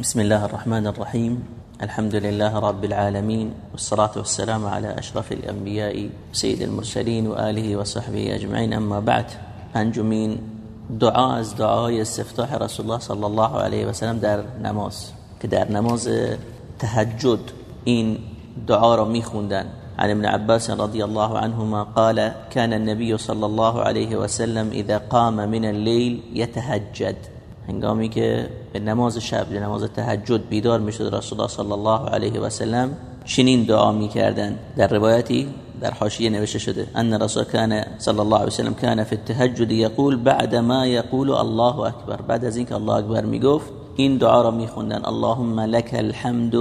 بسم الله الرحمن الرحيم الحمد لله رب العالمين والصلاة والسلام على أشرف الأنبياء سيد المرسلين وآله وصحبه أجمعين أما بعد پنجمین دعا از دعای استفتاح رسول الله صلی الله علیه و سلم در نماز که نماز تهجد این دعا را میخوندن عن ابن عباس رضي الله عنهما قال كان النبي صلى الله عليه وسلم إذا قام من الليل يتهجد هنگامی که به نماز شب به نماز تهجد بیدار می‌شد رسول الله صلی الله علیه و سلم چنین دعا می‌کردن در روایتی در حاشیه نوشته شده ان رسول كان صلی الله علیه و سلم كان في التهجد يقول بعد ما يقول الله اکبر. بعد از اینکه الله اکبر می‌گفت این دعا را میخوندن اللهم لك الحمد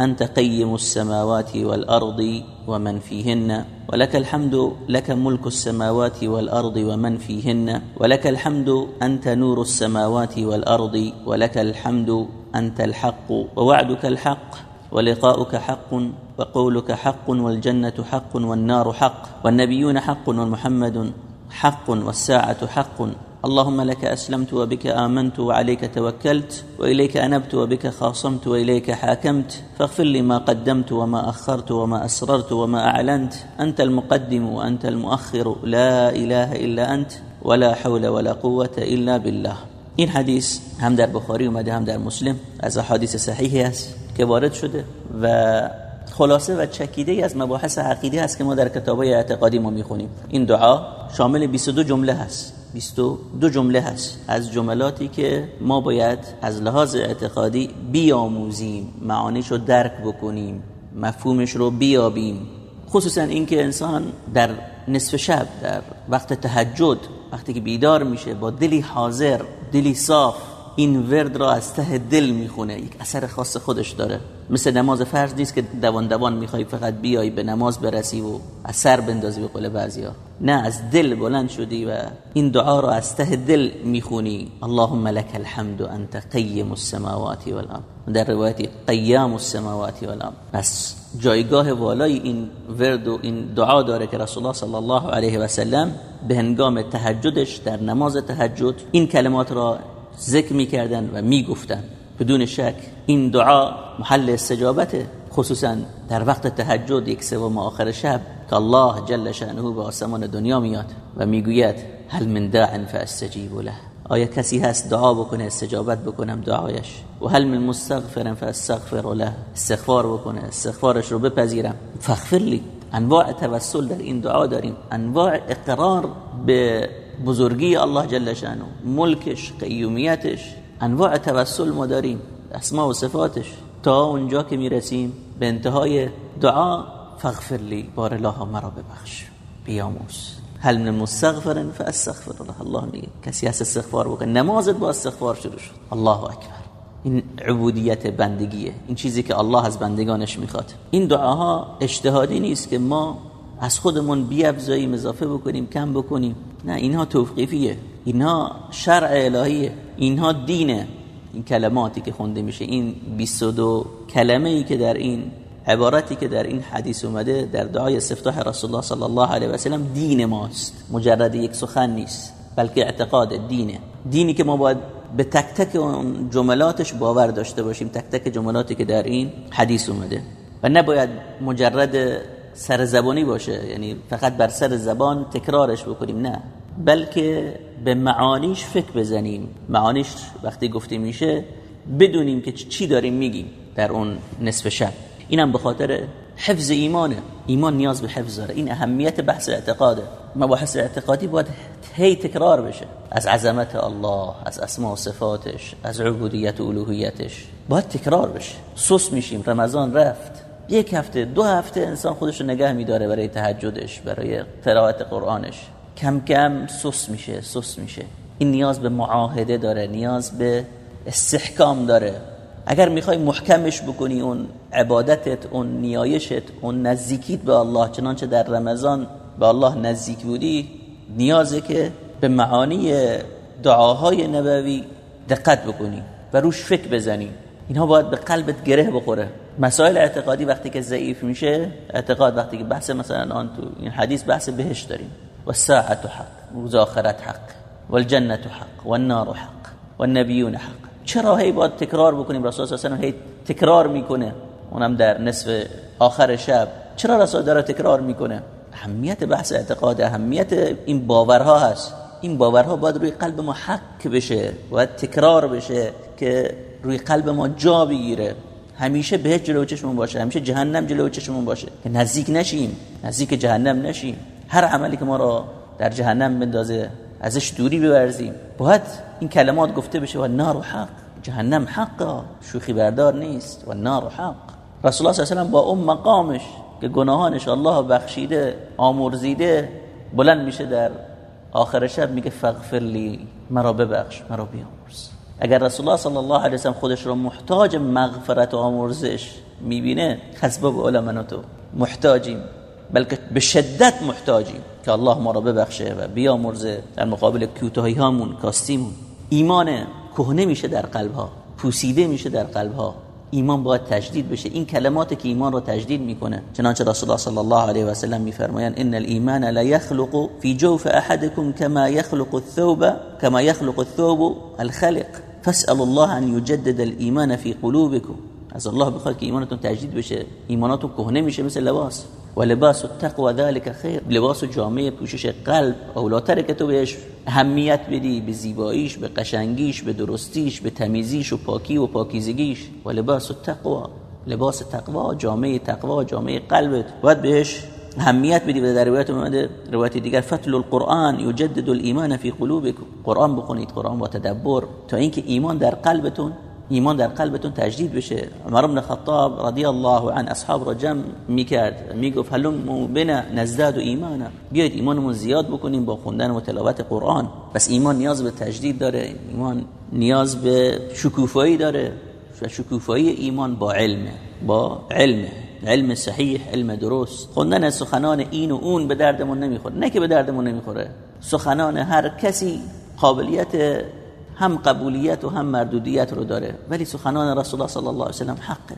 أنت قيم السماوات والأرض ومن فيهن ولك الحمد لك ملك السماوات والأرض ومن فيهن ولك الحمد أنت نور السماوات والأرض ولك الحمد أنت الحق ووعدك الحق ولقاؤك حق وقولك حق والجنة حق والنار حق والنبيون حق ومحمد حق والساعة حق. اللهم لك أسلمت وبك آمنت وعليك توكلت وإليك أنبت وبك خاصمت وإليك حاكمت فاغفر لي ما قدمت وما أخرت وما أسررت وما أعلنت. أنت المقدم وأنت المؤخر. لا إله إلا أنت ولا حول ولا قوة إلا بالله. این حدیث هم در بخاری اومده هم در مسلم. از حدیث صحیحی است که وارد شده و خلاصه و چکیده ای از مباحث عقیده هست که ما در کتابای اعتقادی ما می‌خونیم. این دعا شامل 22 جمله هست. 22 جمله هست. از جملاتی که ما باید از لحاظ اعتقادی بیاموزیم معانیش رو درک بکنیم مفهومش رو بیابیم. خصوصا اینکه انسان در نصف شب در وقت تهجد وقتی که بیدار میشه با دلی حاضر دلی صاف این ورد را از ته دل می‌خونه. یک اثر خاص خودش داره. مثل نماز فرض نیست که دوان دوان می‌خوای فقط بیای به نماز برسی و اثر بندازی به قول بعضیا. نه از دل بلند شدی و این دعا را از ته دل می‌خونی. اللهم لك الحمد انت قیم السماوات والارض. در روایتی قیام السماوات والارض. پس جایگاه والای این ورد و این دعا داره که رسول الله صلی الله علیه و سلم به هنگام تهجدش در نماز تهجد این کلمات را ذکر می‌کردن و می‌گفتن. بدون شک این دعا محل استجابته خصوصا در وقت تهجد یک سوم آخر شب که الله جل شأنه به آسمان دنیا میاد و می‌گوید هل من داع فاستجیب له. آیا کسی هست دعا بکنه استجابت بکنم دعایش؟ و هل من مستغفر فاستغفر له. استغفار بکنه استغفارش رو بپذیرم. فاغفر لی. انواع توسل در این دعا داریم. انواع اقرار به بزرگی الله جل شانه ملکش قیومیتش انواع توسل ما داریم اسما و صفاتش. تا اونجا که می‌رسیم به انتهای دعا فاغفر لی بار الله مرا ببخش. بیاموز. هل من مستغفر فاستغفر الله. الله میگه کسی هست استغفار بکنه. نمازت با استغفار شروع شد. الله اکبر. این عبودیت بندگیه. این چیزی که الله از بندگانش می‌خواد. این دعاها اجتهادی نیست که ما از خودمون بیابزاییم اضافه بکنیم کم بکنیم. نه اینها توقیفیه. اینها شرع الهیه. اینها دینه. این کلماتی که خونده میشه این 22 کلمه ای که در این عبارتی که در این حدیث اومده در دعای استفتاح رسول الله صلی الله علیه و سلم دین ماست. مجرد یک سخن نیست بلکه اعتقاد دینه. دینی که ما باید به تک تک جملاتش باور داشته باشیم تک تک جملاتی که در این حدیث اومده. و نباید مجرد سر زبانی باشه یعنی فقط بر سر زبان تکرارش بکنیم نه. بلکه به معانیش فکر بزنیم. معانیش وقتی گفته میشه بدونیم که چی داریم میگیم در اون نصف شب. اینم به خاطر حفظ ایمانه ایمان نیاز به حفظ داره. این اهمیت بحث اعتقاده. مباحث اعتقادی باید هی تکرار بشه. از عظمت الله از اسماء و صفاتش از عبودیت و الوهیتش. باید تکرار بشه. سوس میشیم. رمضان رفت. یک هفته دو هفته انسان خودش رو نگه میداره برای تهجدش برای قرائت قرآنش. کم کم سس میشه سس میشه. این نیاز به معاهده داره نیاز به استحکام داره. اگر می‌خوای محکمش بکنی اون عبادتت اون نیایشت اون نزدیکیت به الله چنانچه در رمضان به الله نزدیک بودی نیازه که به معانی دعاهای نبوی دقت بکنی و روش فکر بزنی. اینها باید به قلبت گره بخوره. مسائل اعتقادی وقتی که ضعیف میشه اعتقاد وقتی که بحث مثلا آن تو این حدیث بحث بهش داریم. و ساعت حق روز آخرت حق. والجنة حق والنار حق والنبیون حق. چرا هی باید تکرار بکنیم؟ رسول صلی الله و هی تکرار می‌کنه. اونم در نصف آخر شب. چرا رسول داره تکرار می‌کنه؟ اهمیت بحث اعتقاد اهمیت این باورها هست. این باورها باید روی قلب ما حق بشه باید تکرار بشه که روی قلب ما جا بگیره. همیشه بهش جلو چشمون باشه همیشه جهنم جلو چشمون باشه. که نزدیک نشیم نزدیک جهنم نشیم. هر عملی که ما را در جهنم بندازه ازش دوری بورزیم. باید این کلمات گفته بشه و نار و حق. جهنم حق شوخی بردار نیست و نار و حق. رسول الله صلی الله علیه و با اون مقامش که گناهانش الله بخشیده آمرزیده بلند میشه در آخر شب میگه فغفر لی مرا ببخش مرا بیامرز. اگر رسول الله صلی الله علیه و خودش رو محتاج مغفرت و آمرزش می‌بینه حسب علما تو محتاجیم. بلکه به شدت محتاجیم که الله ما را ببخشه و بیامرزه در مقابل کوتاهی هامون کاستیمون. ایمان کهنه میشه در قلب ها پوسیده میشه در قلب ها ایمان باید تجدید بشه. این کلمات که ایمان رو تجدید میکنه چنانچه رسول الله صلی الله علیه و سلم میفرمایند ان الايمان لا يخلق في جوف احدكم كما يخلق الثوب كما يخلق الثوب الخلق. فاسال الله ان يجدد الايمان في قلوبكم از الله بخواد که ایمانتون تجدید بشه. ایماناتون کهنه میشه مثل لباس. و لباس التقوى ذلك خیر. لباس جامعه پوشش قلب. اولاتره که تو بهش اهمیت بدی به زیباییش به قشنگیش به درستیش به تمیزیش و پاکی و پاکیزگیش. و لباس التقوى لباس تقوا جامعه تقوا جامعه قلبت. باید بهش اهمیت بدی. و در روایت اومده روایت دیگر فتل القرآن یجدد الايمان في قلوبكم قرآن بخونید قرآن با تدبر. تا اینکه ایمان در قلبتون ایمان در قلبتون تجدید بشه. عمر بن خطاب رضی الله عن اصحاب را جمع می‌کرد. می‌گفت هلم بنا نزداد ایمانا. بیاید ایمانمون زیاد بکنیم با خوندن و تلاوت قرآن. بس ایمان نیاز به تجدید داره. ایمان نیاز به شکوفایی داره. و شکوفایی ایمان با علم با علم علم صحیح علم درست. خوندن سخنان این و اون به دردمون نمی‌خوره. نه که به دردمون نمی‌خوره. سخنان هر کسی قابلیت هم قبولیت و هم مردودیت رو داره. ولی سخنان رسول الله صلی الله علیه و سلم حقه.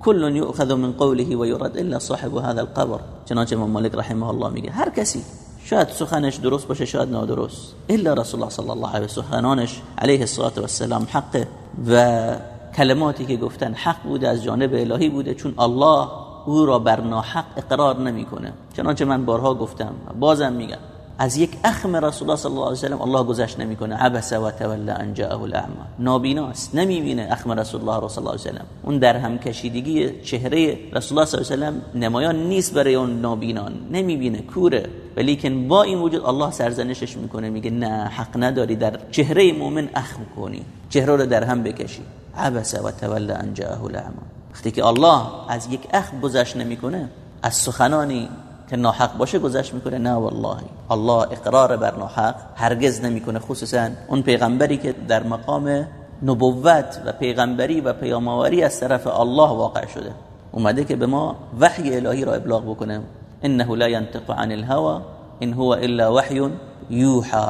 کل یؤخذ من قوله و یرد الا صاحب هذا القبر. چنانچه امام مالک رحمه الله میگه. هر کسی شاید سخنش درست باشه شاید نادرست. الا رسول الله صلی الله علیه و سخنانش علیه الصلاه و السلام حقه. و کلماتی که گفتن حق بوده از جانب الهی بوده. چون الله او را بر ناحق اقرار نمی‌کنه. چنانچه من بارها گفتم. بازم میگم. از یک اخم رسول الله صلی الله علیه و سلم الله گذشت نمی‌کنه. عبس و تولى ان جاءه الاعمى. نابیناست نمی‌بینه اخم رسول الله صلی الله علیه و سلم. اون در هم کشیدگی چهره رسول الله صلی الله علیه و سلم نمایان نیست برای اون نابینان. نمی‌بینه. کوره. ولیکن با این وجود الله سرزنشش می‌کنه. میگه نه حق نداری در چهره مؤمن اخم کنی. چهره رو در هم بکشی. عبس و تولى ان جاءه الاعمى. وقتی که الله از یک اخم گذشت نمی‌کنه از سخنانی که ناحق باشه گذشت می‌کنه. نه والله. الله اقرار بر ناحق هرگز نمی‌کنه. خصوصا اون پیغمبری که در مقام نبوت و پیغمبری و پیامآوری از طرف الله واقع شده. اومده که به ما وحی الهی را ابلاغ بکنه. انه لا ينطق عن الهوى ان هو الا وحی یوحى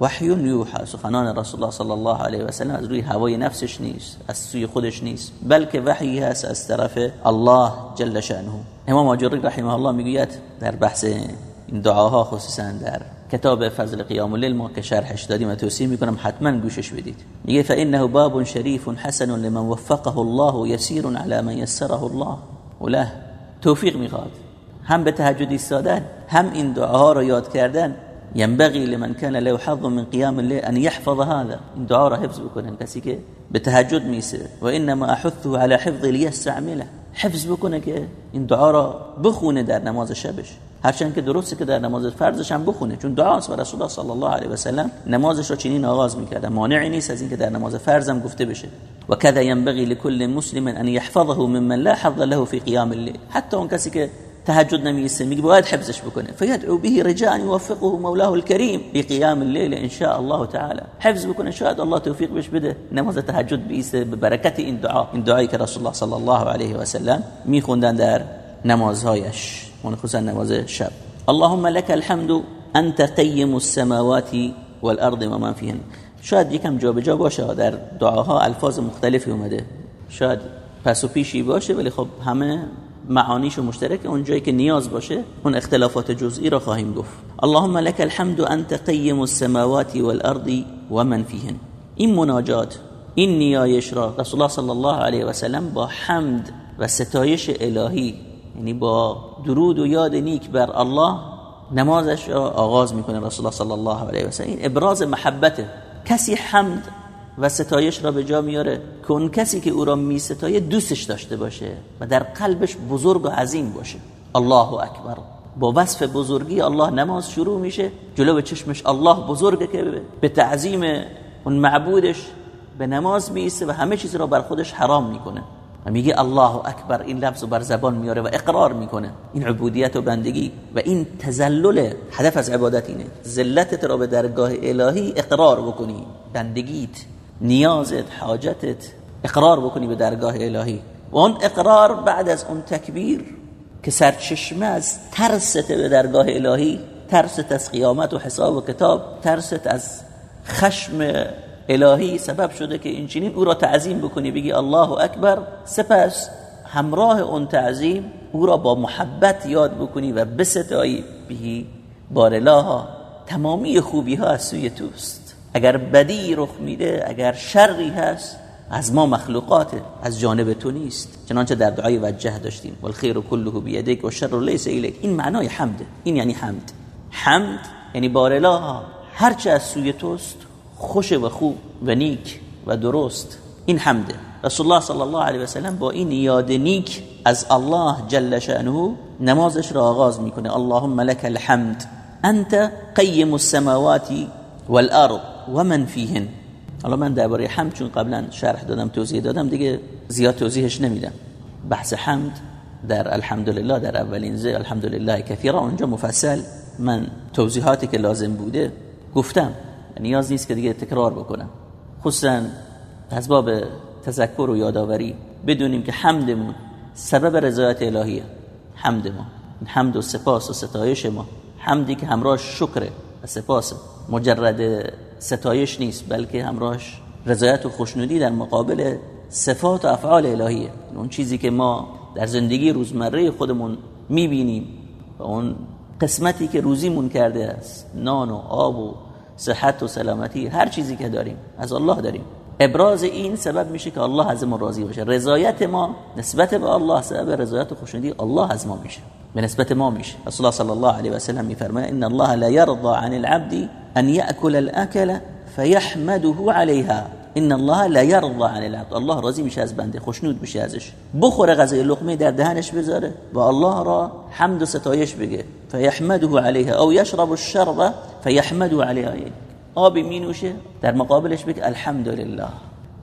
وحی یوحى. سخنان رسول الله صلی الله علیه و سلم از روی هوای نفسش نیست از سوی خودش نیست بلکه وحی هست از طرف الله جل شانه امام آجوری رحمه الله می‌گوید در بحث این دعاها خصوصا در کتاب فضل قیام اللیل ما که شرحش دادیم و توصیه می‌کنم حتما گوشش بدید. میگه فانه باب شریف حسن لمن وفقه الله يسير على من يسره الله. وله توفیق می‌خواد. هم به تهجد ایستادن هم این دعاها رو یاد کردن ينبغي لمن كان له حظ من قيام الليل أن يحفظ هذا. این دعا را حفظ بکنه کسی که به تهجد میسه و انما أحثه على حفظ ليستعمله حفظ بکنه که این دعا را بخونه در نماز شبش. هرچند که درسته که در نماز فرضش هم بخونه. چون دعاست و رسول الله صلی الله علیه و سلم نمازش را چنین آغاز میکرد مانعی نیست از اینکه در نماز فرض هم گفته بشه. و كذا ينبغي لكل مسلم ان يحفظه ممن لا حظ له في قيام الليل. حتی اون کسی که تهجد نمیسته میگه باید حفظش بکنه فیدعو به رجاء يوفقه مولاه الكريم بقيام الليل إن شاء الله تعالى. حفظ بکنه شاید الله توفیق بهش بده نماز تهجد به برکت این دعا این دعایی که رسول الله صلی الله علیه و سلم میخوندن در نمازهایش اون خصوصا نماز شب. اللهم لك الحمد أنت قیم السماوات والأرض ومن فيهن. شاید یکم جابجا باشه در دعاها ألفاظ مختلفی اومده شاید پس و پیشی باشه ولی خب همه معانیش مشترک اون جایی که نیاز باشه اون اختلافات جزئی را خواهیم گفت. اللهم لك الحمد انت قیم السماوات والارض ومن فيهن این مناجات این نیایش را رسول الله صلی الله علیه و سلم با حمد و ستایش الهی یعنی با درود و یاد نیک بر الله نمازش را آغاز می‌کنه رسول الله صلی الله علیه و سلم. این ابراز محبته کسی حمد و ستایش را به جا میاره که اون کسی که او را می ستایه دوستش داشته باشه و در قلبش بزرگ و عظیم باشه. الله اکبر. با وصف بزرگی الله نماز شروع میشه. جلو چشمش الله بزرگه که به تعظیم اون معبودش به نماز میسته و همه چیز را بر خودش حرام می‌کنه. و میگه الله اکبر. این لفظ بر زبان میاره و اقرار می‌کنه. این عبودیت و بندگی و این تزلل هدف از عبادت اینه. ذلتت را به درگاه الهی اقرار بکنی. بندگیت نیازت حاجتت اقرار بکنی به درگاه الهی. و اون اقرار بعد از اون تکبیر که سرچشمه از ترست به درگاه الهی ترست از قیامت و حساب و کتاب ترست از خشم الهی سبب شده که این چنین او را تعظیم بکنی بگی الله اکبر. سپس همراه اون تعظیم او را با محبت یاد بکنی و بستایی. بهی بار تمامی خوبی ها از سوی توست. اگر بدی رخ میده اگر شری هست از ما مخلوقاته از جانب تو نیست. چنانچه در دعای وجه داشتیم. والخیر كله بیدک و شر لیس الیک. این معنای حمده این یعنی حمد. حمد یعنی بار الله هرچه از سوی توست خوش و خوب و نیک و درست. این حمده. رسول الله صلی الله علیه و سلم با این یاد نیک از الله جل شأنه نمازش را آغاز می‌کنه. اللهم لك الحمد. انت قیم السماوات والارض ومن فيهن. حالا من درباره حمد چون قبلا شرح دادم توضیح دادم دیگه زیاد توضیحش نمیدم. بحث حمد در الحمدلله در اولین زی الحمدلله کثیرا. اونجا مفصل من توضیحاتی که لازم بوده گفتم. نیاز نیست که دیگه تکرار بکنم. خصوصا از باب تذکر و یادآوری بدونیم که حمدمون سبب رضایت الهیه. حمد ما. حمد و سپاس و ستایش ما. حمدی که همراه شکر و سپاس. مجرد ستایش نیست بلکه همراهش رضایت و خوشنودی در مقابل صفات و افعال الهیه. اون چیزی که ما در زندگی روزمره خودمون می‌بینیم و اون قسمتی که روزیمون کرده است نان و آب و صحت و سلامتی هر چیزی که داریم از الله داریم. ابراز این سبب میشه که الله از ما راضی باشه. رضایت ما نسبت به الله سبب رضایت و خوشنودی الله از ما میشه. به نسبت ما میشه. رسول الله صلی الله علیه و سلم میفرماید ان الله لا يرضى عن العبد ان ياكل الاكل فيحمده عليها. ان الله لا يرضى عن العبد. الله راضی میشه از بنده خوشنود میشه ازش. بخوره غذای لقمه در دهنش بذاره و الله را حمد و ستایش بگه. فيحمده عليها او يشرب الشرب فيحمده عليها. آبی می نوشه در مقابلش بگه الحمدلله.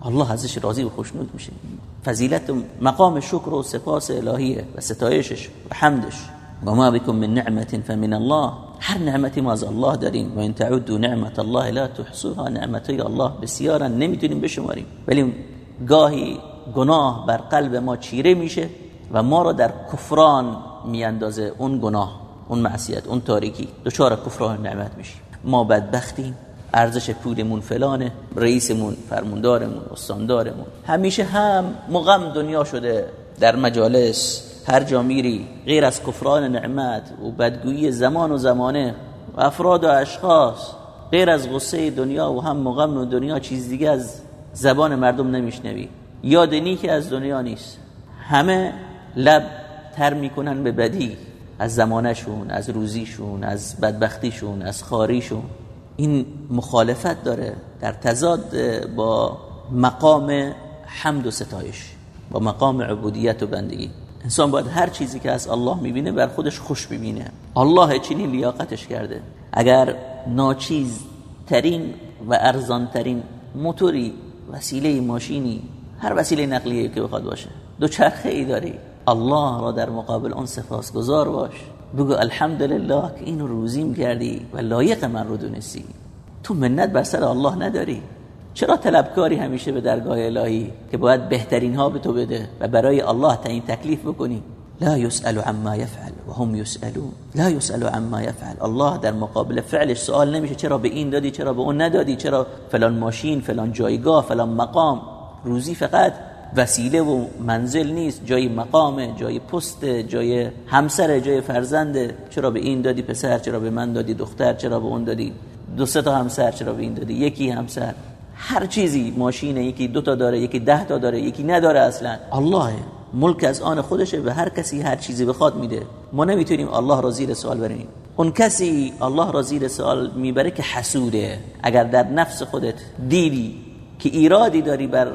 الله ازش راضی و خوشنود میشه. فضیلت مقام شکر و سپاس الهیه و ستایشش و حمدش. و ما بكم من نعمت فمن الله. هر نعمتی ما از الله داریم. و ان تعدوا نعمت الله لا تحصوها. نعمتای الله بسیارا نمی‌تونیم بشماریم. ولی گاهی گناه بر قلب ما چیره میشه و ما را در کفران میاندازه اون گناه اون معصیت اون تاریکی. دچار کفران نعمت میشیم. ما بدبختیم. ارزش پولمون فلانه رئیسمون فرموندارمون استاندارمون. همیشه هم مغم دنیا شده در مجالس. هر جا میری غیر از کفران نعمت و بدگویی زمان و زمانه و افراد و اشخاص غیر از غصه دنیا و هم مغم و دنیا چیز دیگه از زبان مردم نمیشنوی. یاد نیکی از دنیا نیست. همه لب تر می‌کنن به بدی. از زمانشون از روزیشون از بدبختیشون از خاریشون این مخالفت داره در تضاد با مقام حمد و ستایش با مقام عبودیت و بندگی. انسان باید هر چیزی که از الله می‌بینه بر خودش خوش ببینه. الله چنین لیاقتش کرده. اگر ناچیز ترین و ارزان ترین موتوری وسیله ماشینی هر وسیله نقلیه که بخواد باشه دو چرخه ای داری الله را در مقابل اون سپاسگزار باش. بگو الحمدلله که اینو روزیم کردی و لایق من رو دونستی. تو منت بر سر الله نداری. چرا طلبکاری همیشه به درگاه الهی که باید بهترین ها به تو بده و برای الله تعیین تکلیف بکنی؟ لا يسأل عما يفعل وهم يسألون لا يسأل عما يفعل الله در مقابل فعلش سوال نمیشه چرا به این دادی چرا به اون ندادی چرا فلان ماشین فلان جایگاه فلان مقام. روزی فقط وسیله و منزل نیست. جای مقام جای پست جای همسر جای فرزند. چرا به این دادی پسر؟ چرا به من دادی دختر؟ چرا به اون دادی دو سه تا همسر؟ چرا به این دادی یکی همسر؟ هر چیزی ماشینه. یکی دو تا داره یکی ده تا داره یکی نداره اصلا. الله. ملک از آن خودشه به هر کسی هر چیزی بخواد میده. ما نمی‌تونیم الله را زیر سوال بریم. اون کسی الله را زیر سوال می‌بره که حسوده. اگر در نفس خودت دیدی که ایرادی داری بر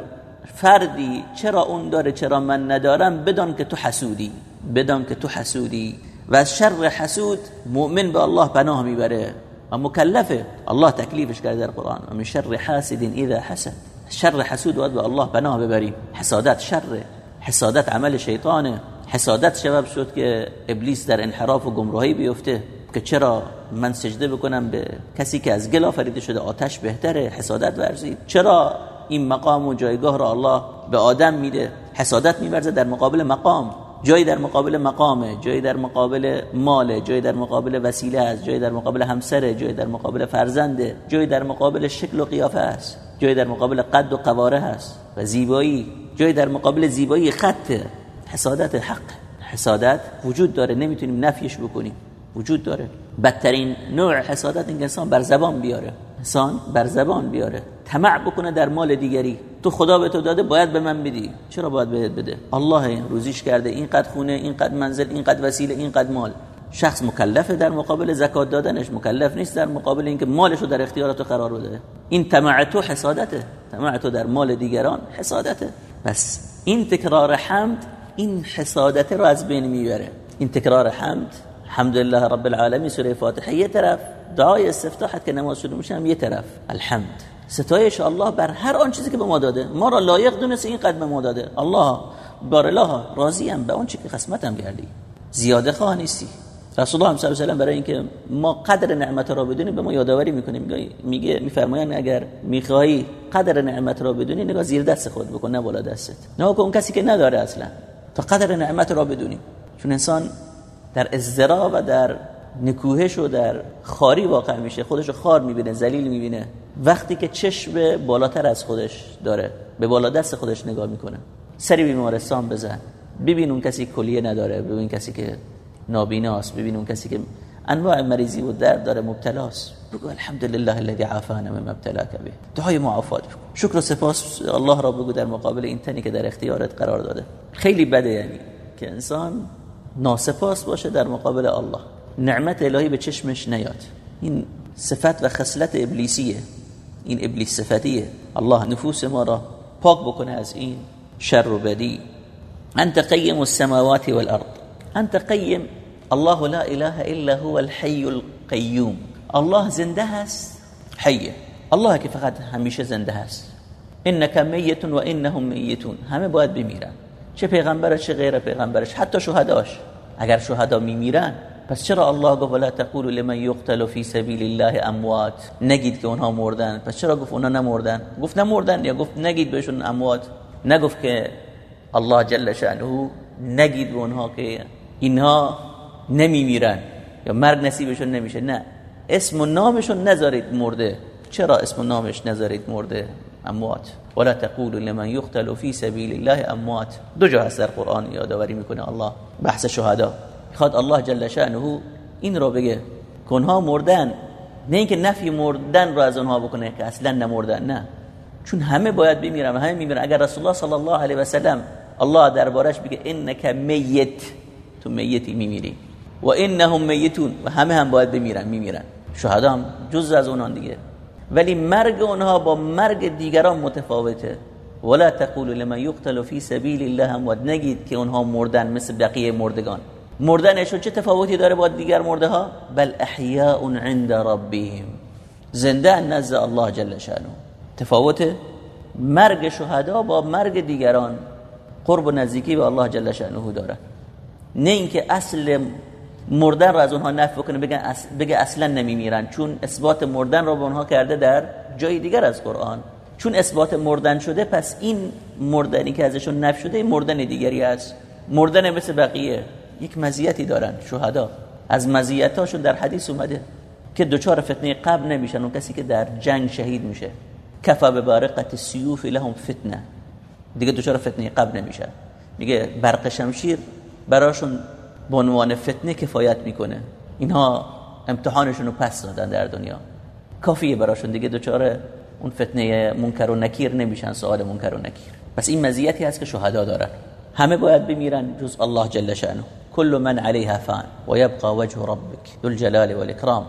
فردی چرا اون داره چرا من ندارم؟ بدان که تو حسودی بدان که تو حسودی. و از شر حسود مؤمن به الله پناه می‌بره و مکلفه. الله تکلیفش کرده در قرآن. و من شر حاسد اذا حسد. شر حسود باید به الله پناه ببریم. حسادت شر حسادت عمل شیطانه. حسادت سبب شد که ابلیس در انحراف و گمراهی بیفته. که چرا من سجده بکنم به کسی که از گل آفریده شده آتش بهتره حسادت ورزید. چرا این مقام و جایگاه را الله به آدم میده حسادت میورزه در مقابل مقام. جایی در مقابل مقامه جایی در مقابل مال جایی در مقابل وسیله است جایی در مقابل همسره جایی در مقابل فرزنده جایی در مقابل شکل و قیافه است جایی در مقابل قد و قواره هست و زیبایی جایی در مقابل زیبایی خط حسادت حق. حسادت وجود داره نمی‌تونیم نفیش بکنیم. وجود داره. بدترین نوع حسادت این انسان بر زبان بیاره. انسان بر زبان بیاره. طمع بکنه در مال دیگری. تو خدا به تو داده باید به من بدی. چرا باید بهت بده؟ الله این روزیش کرده اینقدر خونه اینقدر منزل اینقدر وسیله اینقدر مال. شخص مکلفه در مقابل زکات دادنش. مکلف نیست در مقابل اینکه مالش رو در اختیار تو قرار بده. این طمع تو حسادته. طمع تو در مال دیگران حسادته. بس این تکرار حمد این حسادت رو از بین می‌بره. این تکرار حمد الحمدلله رب العالمین سوره فاتحه یه طرف دعای استفتاحت که نماز شروع میشه هم یه طرف. الحمد. ستایش الله بر هر آن چیزی که به ما داده. ما را لایق دونست این قدم ما داده. الله بار الله راضیم به اون چیزی که قسمتم کردی. زیاده خواه نیستی. رسول الله صلی الله علیه و برای اینکه ما قدر نعمت را بدونیم به ما یادآوری می‌کنه میگه میفرمایند اگر می‌خوای قدر نعمت را بدونی نگاه زیر دست خود بکن نه بالا دستت. نه اون کسی که نداره اصلا. تا قدر نعمت را بدونیم چون انسان در ازدرا و در نکوهش و در خاری واقع میشه. خودش رو خار می‌بینه ذلیل می‌بینه. وقتی که چشم بالاتر از خودش داره به بالا دست خودش نگاه می‌کنه سری بیمارستان بزن. ببین اون کسی کلیه نداره ببین کسی که نابیناست ببین اون کسی که انواع مریضی و درد داره مبتلاست. بگو الحمدلله الذي عافانا مما ابتلاك به. دعای معافات شکر و سپاس الله را بگو در مقابل این تنی که در اختیارت قرار داده. خیلی بده یعنی که انسان ناسپاس باشه در مقابل الله. نعمت الهی به چشمش نیاد. این صفت و خصلت ابلیسیه. این ابلیس صفتیه الله نفوس ما را پاک بکنه از این شر و بدی. انت قیم السماوات والارض. انت قیم. الله لا اله الا هو الحي القيوم الله زنده هست. حیه. الله که فقط همیشه زنده هست. انك میت و انهم میتون. همه باید بمیرن. چه پیغمبرش چه غیر پیغمبرش. حتی شهداش. اگر شهدا میمیرن پس چرا الله گفت ولا تقول لمن يقتل في سبيل الله اموات؟ نگید که اونها مردن. پس چرا گفت اونها نمردن؟ گفت نمردن یا گفت نگید بهشون اموات. نگفت که الله جل شأنه نگید به اونها که اینها نمیمیرن یا مرگ نصیبشون نمیشه. نه. اسم و نامشون نذارید مرده. چرا اسم و نامش نذارید مرده؟ اموات. ولا تقول لمن يقتل في سبيل الله اموات. دو جا هست در قرآن یادآوری می‌کنه الله. بحث شهدا. می‌خواد الله جل شأنه این رو بگه. که اونها مردن نه اینکه نفی مردن رو از اونها بکنه که اصلا نمردن نه. چون همه باید بمیرن و همه میمیرن اگر رسول الله صلی الله علیه و سلم الله دربارش بگه انک میت تو میتی میمیری. و انهم میتون. و همه هم باید بمیرن میمیرن. شهدا هم جز از اونان دیگه. ولی مرگ اونها با مرگ دیگران متفاوته. ولا تقول لمن يقتل في سبيل الله. اموات نگید که اونها مردن مثل بقیه مردگان. مردنشون چه تفاوتی داره با دیگر مرده ها؟ بل احیاء عند ربهم. زنده نزد الله جل شانه تفاوت مرگ شهدا با مرگ دیگران قرب و نزدیکی به الله جل شانه داره. نه اینکه اصل مردن رو از اونها نفی کنه بگن بگه اصلا نمیمیرن چون اثبات مردن رو به اونها کرده در جای دیگر از قرآن. چون اثبات مردن شده پس این مردنی که ازشون نفی شده این مردن دیگری است. مردن مثل بقیه. یک مزیتی دارن شهدا. از مزیتاشون در حدیث اومده که دوچار فتنه قبل نمیشن اون کسی که در جنگ شهید میشه. کفا به بارقت سیوف لهم فتنه. دیگه دوچار فتنه قبل نمیشن. میگه برق شمشیر براشون به عنوان فتنه کفایت می‌کنه. اینها امتحانشون رو پس دادن در دنیا. کافیه براشون دیگه دوچار اون فتنه منکر و نکیر نمیشن سوال منکر و نکیر. پس این مزیتی هست که شهدا دارن. همه باید بمیرن جز الله جل شأنه. كل من عليها فان ويبقى وجه ربك ذو الجلال والإكرام.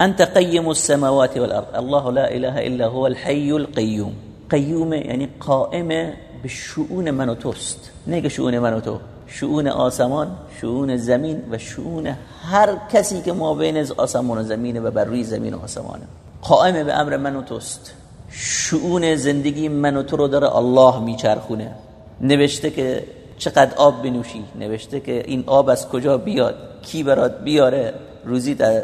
أنت قيم السماوات والأرض. الله لا إله إلا هو الحي القيوم. قيوم يعني قائمة بالشؤون من توست نگه شؤون من تو شؤون آسمان شؤون زمین و شؤون هر کسی که ما آسمان و زمین و بر روی زمین و قائم به امر من توست شؤون زندگی من و تو رو داره الله میچرخونه. نوشته که چقدر آب بنوشی؟ نوشته که این آب از کجا بیاد؟ کی برات بیاره؟ روزی در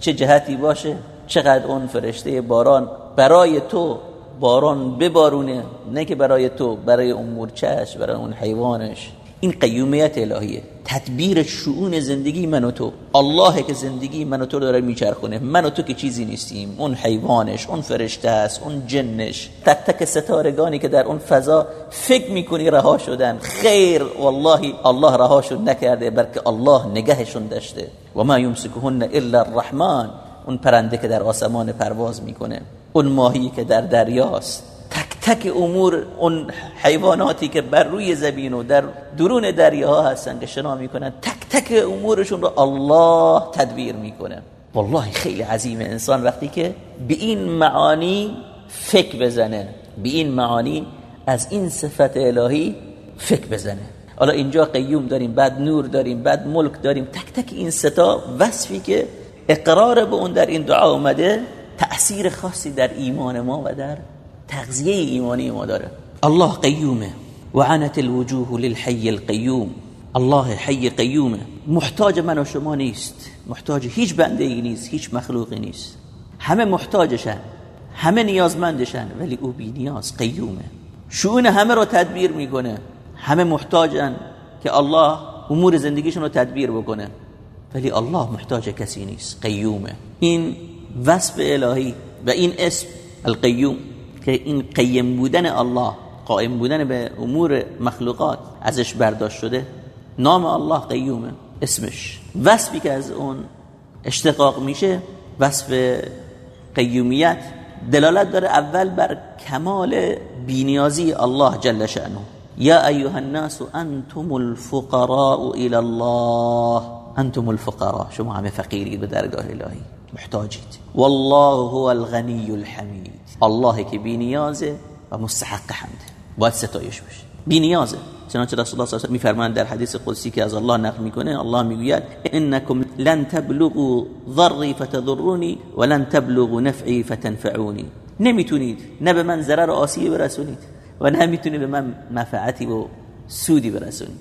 چه جهتی باشه؟ چقدر اون فرشته باران برای تو باران ببارونه؟ نه که برای تو برای اون مورچش برای اون حیوانش. این قیومیت الهیه. تدبیر شؤون زندگی من و تو. الله که زندگی من و تو داره میچرخونه. من و تو که چیزی نیستیم. اون حیوانش اون فرشته است اون جنش. تک تک ستارگانی که در اون فضا فکر می‌کنی رها شدن. خیر والله الله رهاشون نکرده بلکه الله نگهشون داشته. و ما یمسکهن الا الرحمن. اون پرنده که در آسمان پرواز می‌کنه. اون ماهی که در دریاست. تک امور اون حیواناتی که بر روی زمین و در درون دریاها هستن که شنا می‌کنن تک تک امورشون رو الله تدبیر می‌کنه. والله خیلی عظیم انسان وقتی که به این معانی فکر بزنه به این معانی از این صفت الهی فکر بزنه. حالا اینجا قیوم داریم بعد نور داریم بعد ملک داریم تک تک این ستا وصفی که اقرار به اون در این دعا اومده تأثیر خاصی در ایمان ما و در تغذیه ایمانی ما داره. الله قیومه وعنت الوجوه للحی القیوم. الله حی قیومه. محتاج من و شما نیست. محتاج هیچ بنده ای نیست هیچ مخلوقی نیست. همه محتاجشن همه نیازمندشن ولی او بی نیاز قیومه. شؤون همه رو تدبیر می‌کنه. همه محتاجن که الله امور زندگیشون رو تدبیر بکنه. ولی الله محتاج کسی نیست قیومه. این وصف الهی و این اسم القیوم. که این قیم بودن الله قائم بودن به امور مخلوقات ازش برداشت شده نام الله قیومه اسمش. وصفی که از اون اشتقاق میشه وصف قیومیت دلالت داره اول بر کمال بینیازی الله جل شأنه. یا ایها الناس انتم الفقراء الى الله. انتم الفقراء. شما همه فقیرید به درگاه الهی. محتاجید. والله هو الغنی الحمید. الله که بی نیازه و مستحق حمده باید ستایش بشه بی نیازه. چنانچه رسول الله صلی الله میفرمایند در حدیث قدسی که از الله نقل می‌کنه الله می‌گوید انکم لن تبلغوا ضري فتضروني ولن تبلغوا نفعي فتنفعوني نمی‌تونید نه به من ضرر آسیبی برسونید و نه می‌تونید به من منفعتی و سودی برسونید.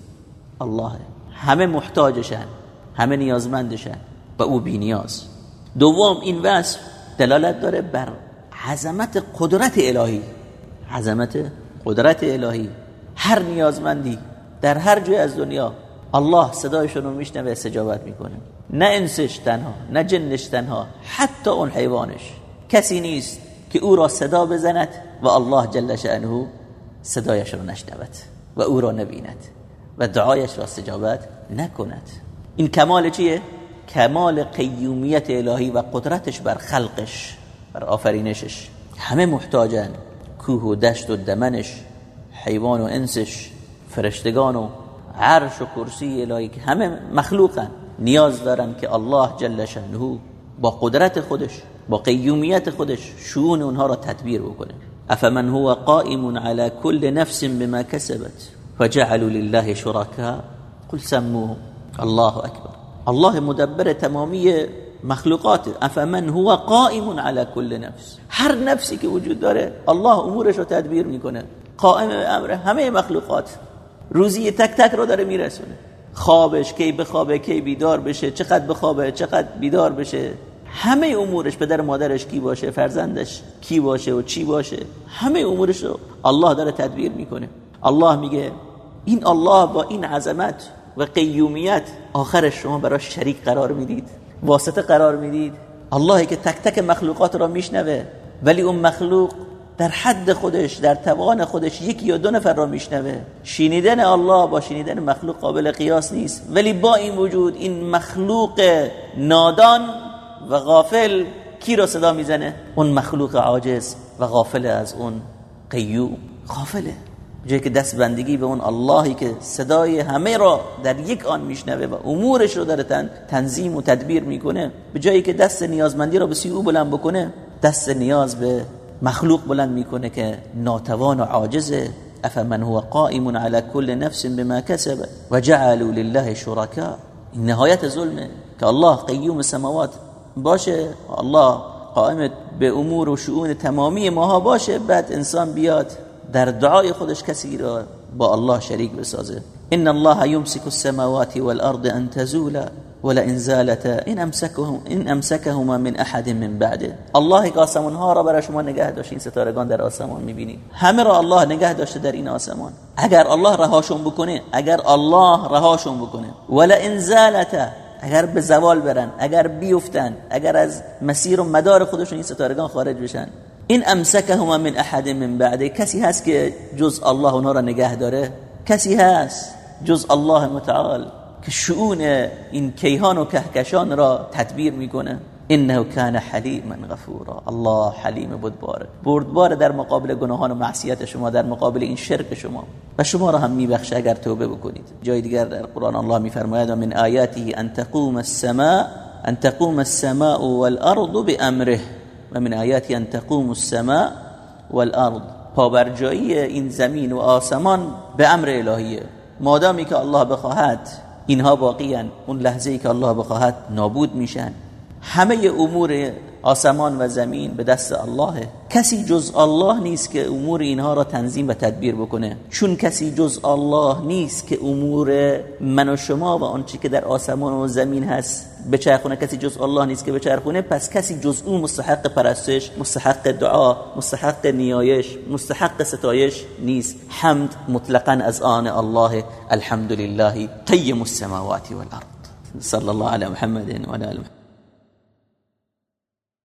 الله همه محتاجشن همه نیازمندشن و او بی نیاز. دوم این وصف دلالت داره بر عظمت قدرت الهی. عظمت قدرت الهی. هر نیازمندی در هر جای از دنیا الله صدایشون رو میشنوه استجابت می‌کنه. نه انسش تنها نه جنش تنها حتی اون حیوانش. کسی نیست که او را صدا بزند و الله جل شأنه صدایش را نشنود و او را نبیند و دعایش را استجابت نکند. این کمال چیه؟ کمال قیومیت الهی و قدرتش بر خلقش بر آفرینشش. همه محتاجن کوه و دشت و دمنش حیوان و انسش فرشتگان و عرش و کرسی الهی که همه مخلوقن نیاز دارن که الله جل شأنه با قدرت خودش با قیومیت خودش شون اونها را تدبیر بکنه. افمن هو قائم على كل نفس بما كسبت فجعلوا لله شركاء قل سموهم الله اکبر. الله مدبر تمامی مخلوقات افمن هو قائم على كل نفس. هر نفسی که وجود داره الله امورش رو تدبیر می‌کنه. قائم امر همه مخلوقات. روزی تک تک رو داره میرسونه. خوابش کی بخوابه کی بیدار بشه چقدر بخوابه چقدر بیدار بشه. همه امورش پدر مادرش کی باشه فرزندش کی باشه و چی باشه همه امورش رو الله داره تدبیر می‌کنه. الله میگه این الله با این عظمت و قیومیت آخرش شما براش شریک قرار می‌دید. واسطه قرار می‌دید. اللهی که تک تک مخلوقات را میشنوه ولی اون مخلوق در حد خودش در توان خودش یکی یا دو نفر را میشنوه. شنیدن الله با شنیدن مخلوق قابل قیاس نیست. ولی با این وجود این مخلوق نادان و غافل کی را صدا می‌زنه؟ اون مخلوق عاجز و غافل از اون قیوم. غافله. جایی که دست بندگی به اون اللهی که صدای همه را در یک آن میشنوه و امورش رو داره تنظیم و تدبیر می‌کنه به جایی که دست نیازمندی را به سوی او بلند بکنه دست نیاز به مخلوق بلند می‌کنه که ناتوان و عاجزه افمن هو قائم على كل نفس بما كسب وجعلوا لله شركاء نهایت ظلمه که الله قیوم سماوات باشه الله قائم به امور و شؤون تمامی ماها باشه. بعد انسان بیاد در دعای خودش کسی را با الله شریک بسازه. ان الله يمسك السماوات والارض ان تزولا ولئن زالتا این امسكهم این امسكهما من احد من بعده. الله که آسمان ها را برای شما نگه داشت این ستارگان در آسمان می‌بینید همه را الله نگه داشته در این آسمان. اگر الله رهاشون بکنه اگر الله رهاشون بکنه. ولئن زالتا اگر به زوال برن اگر بیفتن اگر از مسیر و مدار خودشون این ستارگان خارج بشن. این امسکهما من احد من بعده. کسی هست که جز الله اونا را نگه داره؟ کسی هست جز الله متعال که شؤون این کیهان و کهکشان را تدبیر می‌کنه؟ انه کان حلیما غفورا. الله حلیم بردباره بردبار در مقابل گناهان و معصیت شما در مقابل این شرک شما. و شما را هم میبخشه اگر توبه بکنید. جای دیگر در قرآن الله میفرماید من آیاته ان تقوم السماء ان تقوم السماء والارض بامره و من آیاتی ان تقوم السماء والارض. پابرجایی این زمین و آسمان به امر الهیه. مادامی که الله بخواهد اینها باقیان اون لحظه ای که الله بخواهد نابود میشن. همه امور آسمان و زمین به دست الله. کسی جز الله نیست که امور اینها را تنظیم و تدبیر بکنه. چون کسی جز الله نیست که امور من و شما و آنچه که در آسمان و زمین هست بچرخونه کسی جز الله نیست که بچرخونه پس کسی جز او مستحق پرستش مستحق دعا مستحق نیایش مستحق ستایش نیست. حمد مطلقا از آن الله الحمد لله قیم السماوات والارض. صلی الله علی محمد و علی